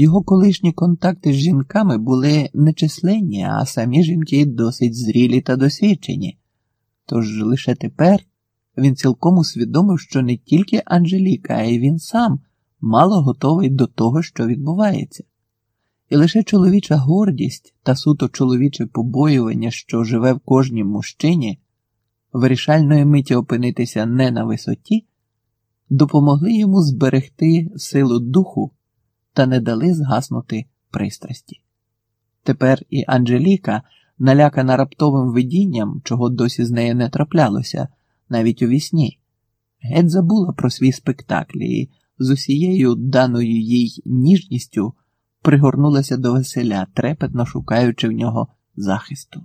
Його колишні контакти з жінками були нечисленні, а самі жінки досить зрілі та досвідчені. Тож лише тепер він цілком усвідомив, що не тільки Анжеліка, а й він сам мало готовий до того, що відбувається. І лише чоловіча гордість та суто чоловіче побоювання, що живе в кожній мужчині, вирішальної миті опинитися не на висоті, допомогли йому зберегти силу духу та не дали згаснути пристрасті. Тепер і Анжеліка, налякана раптовим видінням, чого досі з нею не траплялося, навіть у вісні, геть забула про свій спектакль і з усією даною їй ніжністю пригорнулася до веселя, трепетно шукаючи в нього захисту.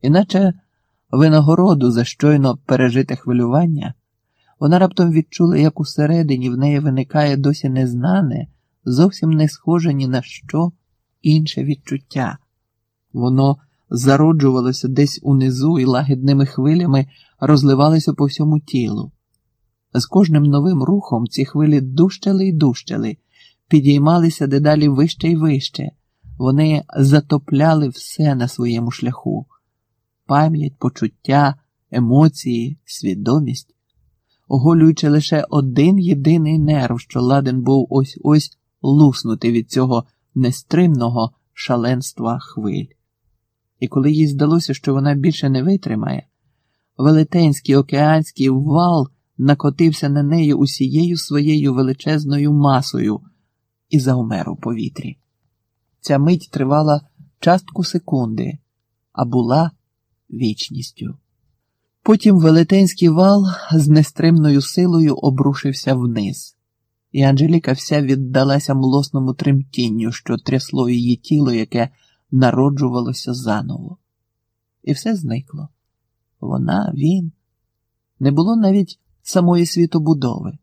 Іначе винагороду за щойно пережите хвилювання, вона раптом відчула, як усередині в неї виникає досі незнане, зовсім не схоже ні на що інше відчуття. Воно зароджувалося десь унизу і лагідними хвилями розливалося по всьому тілу. З кожним новим рухом ці хвилі дужчали й дужчали, підіймалися дедалі вище й вище, вони затопляли все на своєму шляху пам'ять, почуття, емоції, свідомість, оголюючи лише один єдиний нерв, що ладен був ось ось луснути від цього нестримного шаленства хвиль. І коли їй здалося, що вона більше не витримає, велетенський океанський вал накотився на неї усією своєю величезною масою і заумер у повітрі. Ця мить тривала частку секунди, а була вічністю. Потім велетенський вал з нестримною силою обрушився вниз, і Анжеліка вся віддалася млосному тремтінню, що трясло її тіло, яке народжувалося заново. І все зникло. Вона, він. Не було навіть самої світобудови.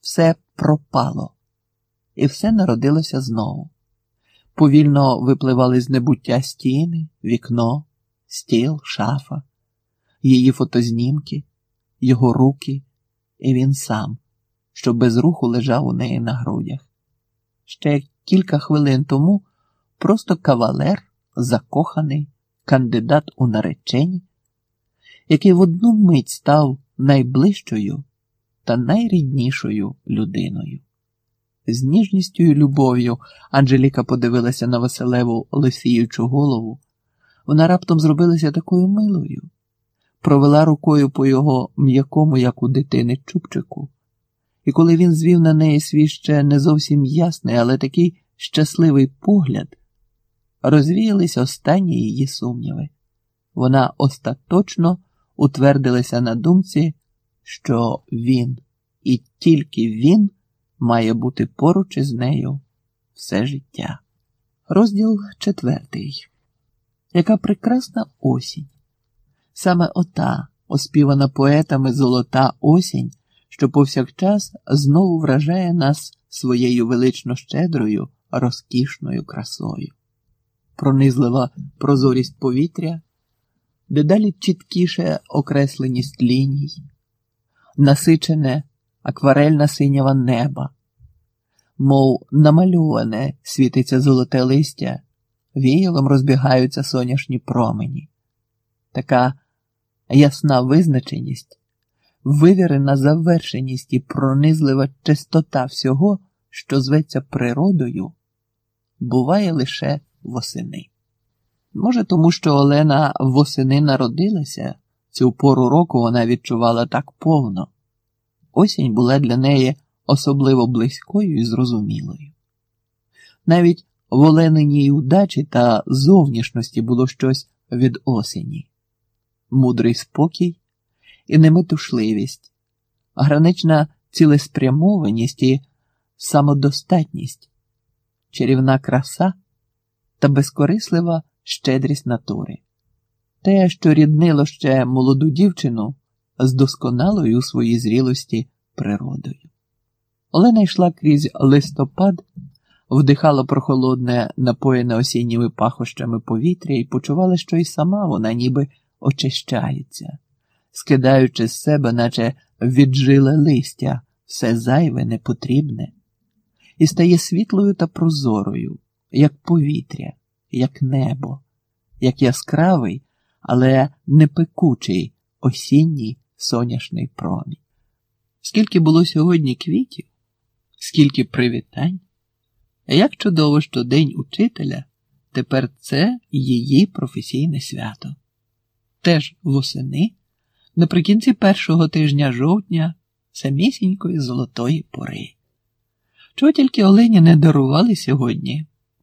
Все пропало, і все народилося знову. Повільно випливали з небуття стіни, вікно, стіл, шафа, її фотознімки, його руки, і він сам, що без руху лежав у неї на грудях. Ще кілька хвилин тому просто кавалер, закоханий, кандидат у наречені, який в одну мить став найближчою та найріднішою людиною. З ніжністю і любов'ю Анжеліка подивилася на Василеву лисіючу голову. Вона раптом зробилася такою милою, провела рукою по його м'якому, як у дитини, чубчику, і коли він звів на неї свій ще не зовсім ясний, але такий щасливий погляд, розвіялись останні її сумніви. Вона остаточно утвердилася на думці, що він і тільки він має бути поруч із нею все життя. Розділ четвертий. Яка прекрасна осінь. Саме ота, оспівана поетами золота осінь, що повсякчас знову вражає нас своєю велично щедрою, розкішною красою. Пронизлива прозорість повітря, дедалі чіткіше окресленість ліній, насичене акварельна синява неба, мов намальоване світиться золоте листя, віялом розбігаються соняшні промені. Така ясна визначеність, вивірена завершеність і пронизлива чистота всього, що зветься природою, буває лише восени. Може, тому що Олена восени народилася, цю пору року вона відчувала так повно. Осінь була для неї особливо близькою і зрозумілою. Навіть в Олениній удачі та зовнішності було щось від осені, мудрий спокій і неметушливість, гранична цілеспрямованість і самодостатність, чарівна краса та безкорислива щедрість натури, те, що ріднило ще молоду дівчину з досконалою у своїй зрілості природою. Олена йшла крізь листопад, вдихала прохолодне, напоєне осінніми пахощами повітря і почувала, що й сама вона ніби очищається, скидаючи з себе, наче віджиле листя, все зайве, непотрібне, і стає світлою та прозорою, як повітря, як небо, як яскравий, але не пекучий осінній соняшний промінь. Скільки було сьогодні квітів, скільки привітань, як чудово, що День учителя тепер це її професійне свято. Теж восени, наприкінці першого тижня жовтня, самісінької золотої пори. Чого тільки Олені не дарували сьогодні?